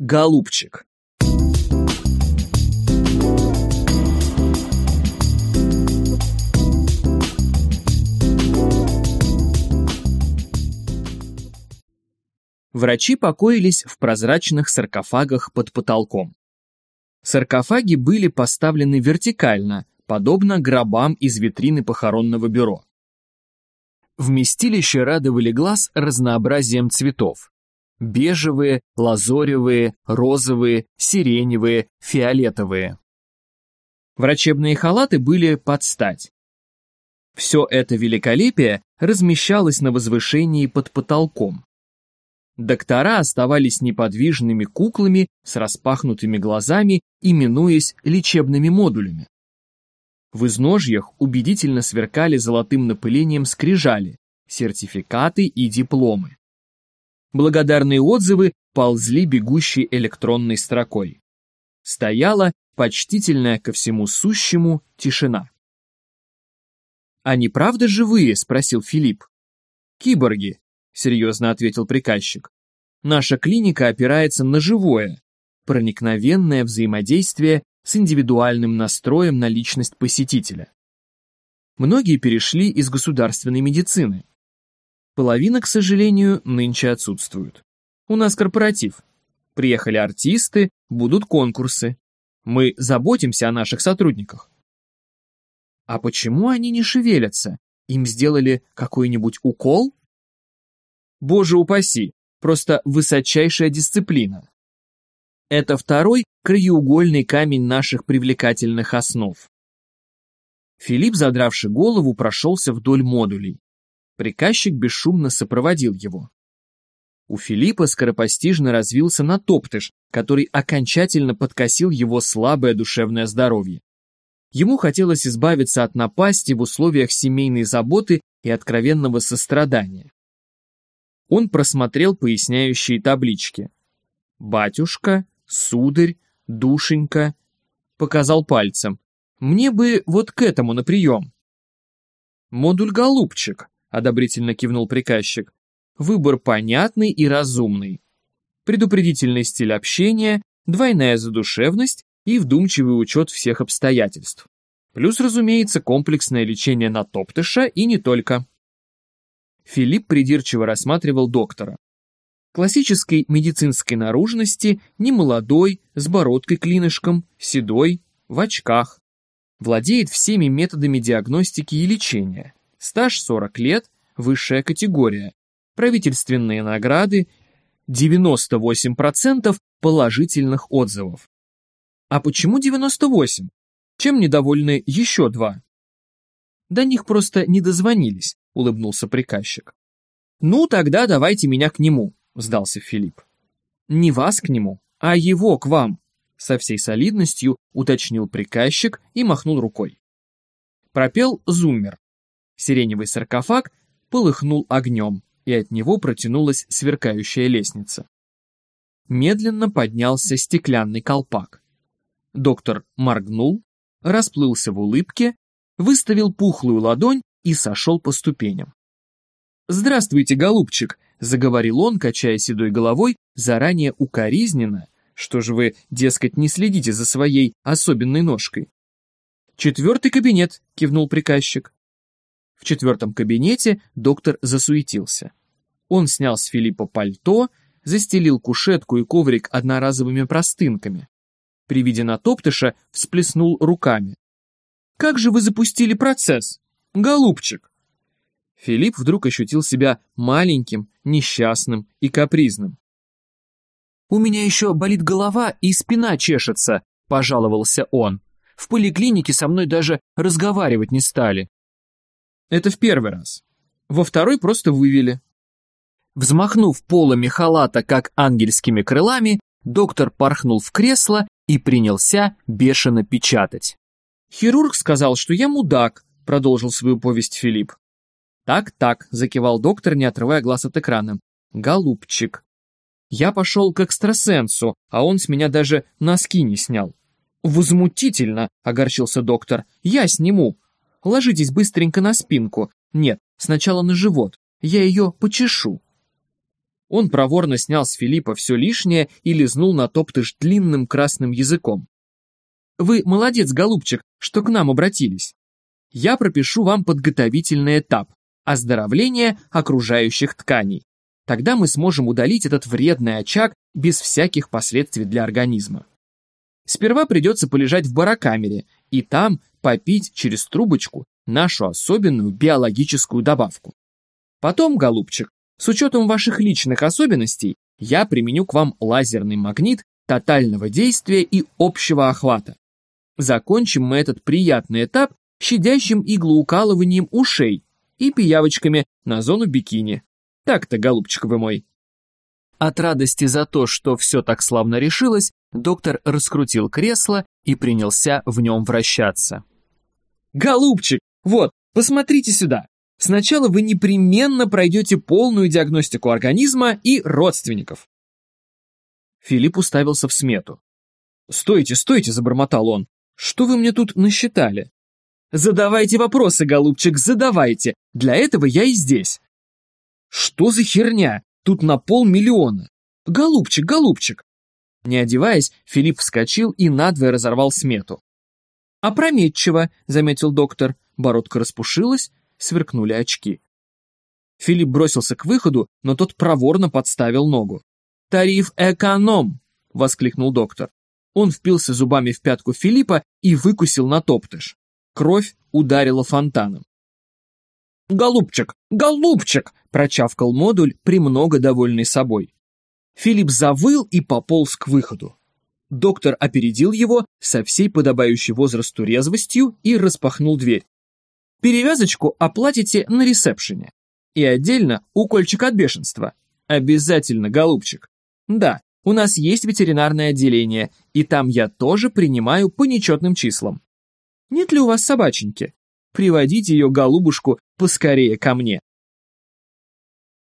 Голубчик. Врачи покоились в прозрачных саркофагах под потолком. Саркофаги были поставлены вертикально, подобно гробам из витрины похоронного бюро. Вместилища радовали глаз разнообразием цветов. Бежевые, лазоревые, розовые, сиреневые, фиолетовые. Врачебные халаты были под стать. Все это великолепие размещалось на возвышении под потолком. Доктора оставались неподвижными куклами с распахнутыми глазами, именуясь лечебными модулями. В изножьях убедительно сверкали золотым напылением скрижали, сертификаты и дипломы. Благодарные отзывы ползли бегущей электронной строкой. Стояла почтительная ко всему сущему тишина. «Они правда живые?» — спросил Филипп. «Киборги», серьезно ответил приказчик. Наша клиника опирается на живое, проникновенное взаимодействие с индивидуальным настроем на личность посетителя. Многие перешли из государственной медицины. Половина, к сожалению, нынче отсутствует. У нас корпоратив. Приехали артисты, будут конкурсы. Мы заботимся о наших сотрудниках. А почему они не шевелятся? Им сделали какой-нибудь укол? Боже упаси, просто высочайшая дисциплина. Это второй краеугольный камень наших привлекательных основ. Филипп, задравший голову, прошелся вдоль модулей. Приказчик бесшумно сопроводил его. У Филиппа скоропостижно развился натоптыш, который окончательно подкосил его слабое душевное здоровье. Ему хотелось избавиться от напасти в условиях семейной заботы и откровенного сострадания. Он просмотрел поясняющие таблички. «Батюшка», «Сударь», «Душенька», показал пальцем. «Мне бы вот к этому на прием». «Модуль голубчик», — одобрительно кивнул приказчик. «Выбор понятный и разумный. Предупредительный стиль общения, двойная задушевность и вдумчивый учет всех обстоятельств. Плюс, разумеется, комплексное лечение на топтыша и не только». Филипп придирчиво рассматривал доктора. Классической медицинской наружности, немолодой, с бородкой-клинышком, седой, в очках. Владеет всеми методами диагностики и лечения. Стаж 40 лет, высшая категория. Правительственные награды, 98% положительных отзывов. А почему 98? Чем недовольны еще два? До них просто не дозвонились, улыбнулся приказчик. Ну, тогда давайте меня к нему, сдался Филипп. Не вас к нему, а его к вам, со всей солидностью уточнил приказчик и махнул рукой. Пропел зуммер. Сиреневый саркофаг полыхнул огнем, и от него протянулась сверкающая лестница. Медленно поднялся стеклянный колпак. Доктор моргнул, расплылся в улыбке выставил пухлую ладонь и сошел по ступеням. «Здравствуйте, голубчик», — заговорил он, качая седой головой, заранее укоризненно, что же вы, дескать, не следите за своей особенной ножкой. «Четвертый кабинет», — кивнул приказчик. В четвертом кабинете доктор засуетился. Он снял с Филиппа пальто, застелил кушетку и коврик одноразовыми простынками. При виде натоптыша всплеснул руками. Как же вы запустили процесс? Голубчик!» Филипп вдруг ощутил себя маленьким, несчастным и капризным. «У меня еще болит голова и спина чешется», — пожаловался он. «В поликлинике со мной даже разговаривать не стали». Это в первый раз. Во второй просто вывели. Взмахнув полами халата, как ангельскими крылами, доктор порхнул в кресло и принялся бешено печатать. «Хирург сказал, что я мудак», — продолжил свою повесть Филипп. «Так-так», — закивал доктор, не отрывая глаз от экрана. «Голубчик». Я пошел к экстрасенсу, а он с меня даже носки не снял. «Возмутительно!» — огорчился доктор. «Я сниму. Ложитесь быстренько на спинку. Нет, сначала на живот. Я ее почешу». Он проворно снял с Филиппа все лишнее и лизнул на топтыш длинным красным языком. «Вы молодец, голубчик, что к нам обратились. Я пропишу вам подготовительный этап – оздоровление окружающих тканей. Тогда мы сможем удалить этот вредный очаг без всяких последствий для организма. Сперва придется полежать в барокамере и там попить через трубочку нашу особенную биологическую добавку. Потом, голубчик, с учетом ваших личных особенностей, я применю к вам лазерный магнит тотального действия и общего охвата. Закончим мы этот приятный этап щадящим иглоукалыванием ушей и пиявочками на зону бикини. Так-то, голубчик вы мой. От радости за то, что все так славно решилось, доктор раскрутил кресло и принялся в нем вращаться. «Голубчик, вот, посмотрите сюда. Сначала вы непременно пройдете полную диагностику организма и родственников». Филипп уставился в смету. «Стойте, стойте», — забормотал он. «Что вы мне тут насчитали?» «Задавайте вопросы, голубчик, задавайте. Для этого я и здесь». «Что за херня? Тут на полмиллиона. Голубчик, голубчик!» Не одеваясь, Филипп вскочил и надвое разорвал смету. «Опрометчиво», — заметил доктор. Бородка распушилась, сверкнули очки. Филипп бросился к выходу, но тот проворно подставил ногу. «Тариф эконом!» — воскликнул доктор. Он впился зубами в пятку Филиппа и выкусил на топтыш. Кровь ударила фонтаном. «Голубчик! Голубчик!» – прочавкал модуль, премного довольный собой. Филипп завыл и пополз к выходу. Доктор опередил его со всей подобающей возрасту резвостью и распахнул дверь. «Перевязочку оплатите на ресепшене. И отдельно укольчик от бешенства. Обязательно, голубчик. Да, у нас есть ветеринарное отделение, и там я тоже принимаю по нечетным числам. Нет ли у вас собаченьки? Приводите ее, голубушку, поскорее ко мне.